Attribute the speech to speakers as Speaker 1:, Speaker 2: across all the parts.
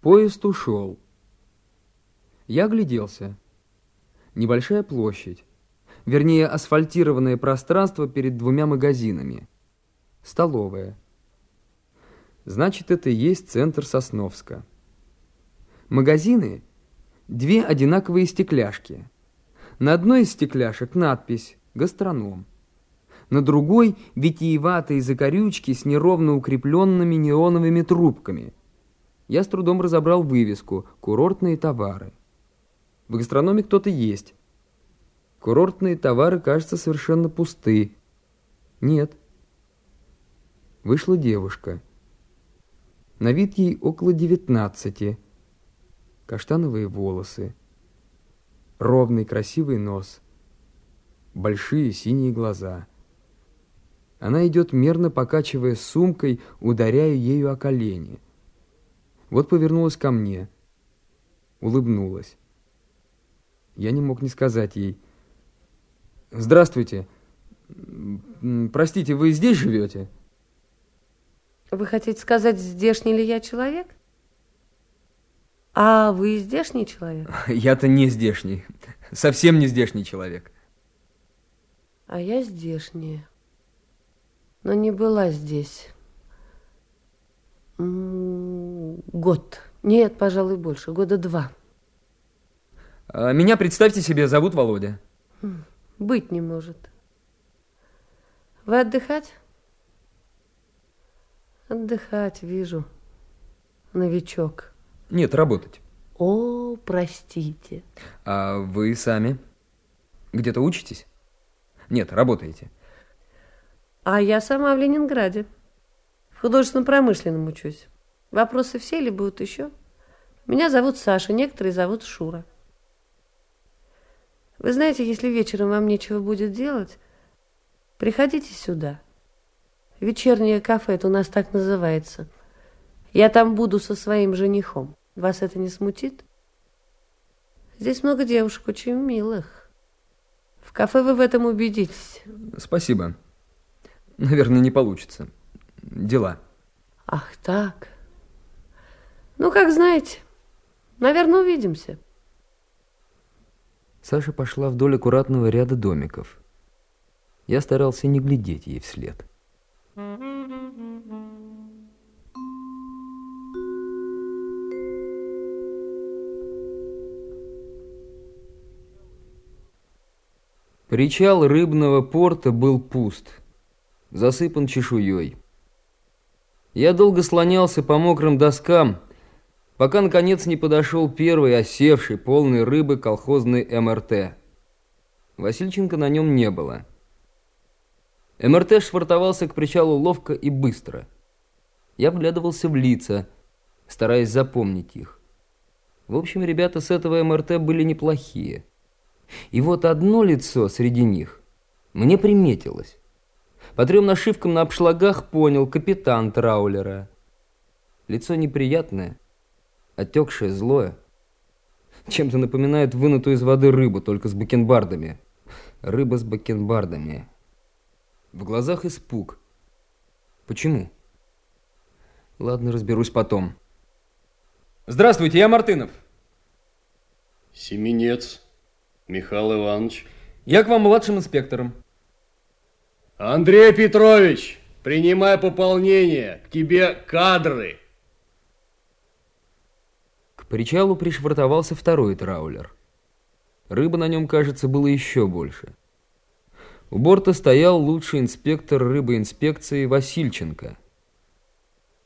Speaker 1: Поезд ушел. Я огляделся. Небольшая площадь. Вернее, асфальтированное пространство перед двумя магазинами. Столовая. Значит, это и есть центр Сосновска. Магазины – две одинаковые стекляшки. На одной из стекляшек надпись «Гастроном». На другой – витиеватые закорючки с неровно укрепленными неоновыми трубками. Я с трудом разобрал вывеску «Курортные товары». В гастрономе кто-то есть. Курортные товары, кажется, совершенно пусты. Нет. Вышла девушка. На вид ей около девятнадцати. Каштановые волосы. Ровный красивый нос. Большие синие глаза. Она идет мерно покачивая сумкой, ударяя ею о колени. Вот повернулась ко мне. Улыбнулась. Я не мог не сказать ей. «Здравствуйте. Простите, вы здесь живете?»
Speaker 2: Вы хотите сказать, здешний ли я человек? А вы здешний человек?
Speaker 1: Я-то не здешний. Совсем не здешний человек.
Speaker 2: А я здешняя. Но не была здесь. Год. Нет, пожалуй, больше. Года два.
Speaker 1: А, меня, представьте себе, зовут Володя.
Speaker 2: Хм, быть не может. Вы отдыхать? Отдыхать, вижу. Новичок.
Speaker 1: Нет, работать.
Speaker 2: О, простите.
Speaker 1: А вы сами? Где-то учитесь? Нет, работаете.
Speaker 2: А я сама в Ленинграде. В художественно-промышленном учусь. Вопросы все ли будут еще? Меня зовут Саша, некоторые зовут Шура. Вы знаете, если вечером вам нечего будет делать, приходите сюда. Вечернее кафе, это у нас так называется. Я там буду со своим женихом. Вас это не смутит? Здесь много девушек очень милых. В кафе вы в этом убедитесь.
Speaker 1: Спасибо. Наверное, не получится. Дела.
Speaker 2: Ах, так. Ну, как знаете. Наверное, увидимся.
Speaker 1: Саша пошла вдоль аккуратного ряда домиков. Я старался не глядеть ей вслед. Причал рыбного порта был пуст, засыпан чешуей. Я долго слонялся по мокрым доскам, пока, наконец, не подошел первый осевший, полный рыбы колхозный МРТ. Васильченко на нем не было. МРТ швартовался к причалу ловко и быстро. Я вглядывался в лица, стараясь запомнить их. В общем, ребята с этого МРТ были неплохие. И вот одно лицо среди них мне приметилось. По трем нашивкам на обшлагах понял капитан траулера. Лицо неприятное, отекшее, злое. Чем-то напоминает вынутую из воды рыбу, только с бакенбардами. Рыба с бакенбардами. В глазах испуг. Почему? Ладно, разберусь потом. Здравствуйте, я Мартынов.
Speaker 3: Семенец Михаил Иванович.
Speaker 1: Я к вам младшим инспектором.
Speaker 3: Андрей Петрович, принимай пополнение. К тебе кадры.
Speaker 1: Причалу пришвартовался второй траулер. Рыбы на нем, кажется, было еще больше. У борта стоял лучший инспектор рыбоинспекции Васильченко.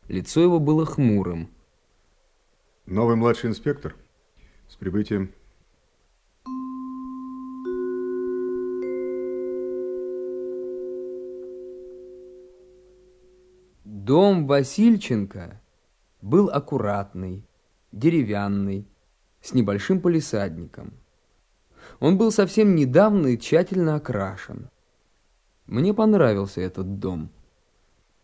Speaker 1: Лицо его было хмурым.
Speaker 4: Новый младший инспектор. С прибытием.
Speaker 1: Дом Васильченко был аккуратный, деревянный, с небольшим полисадником. Он был совсем недавно и тщательно окрашен. Мне понравился этот дом.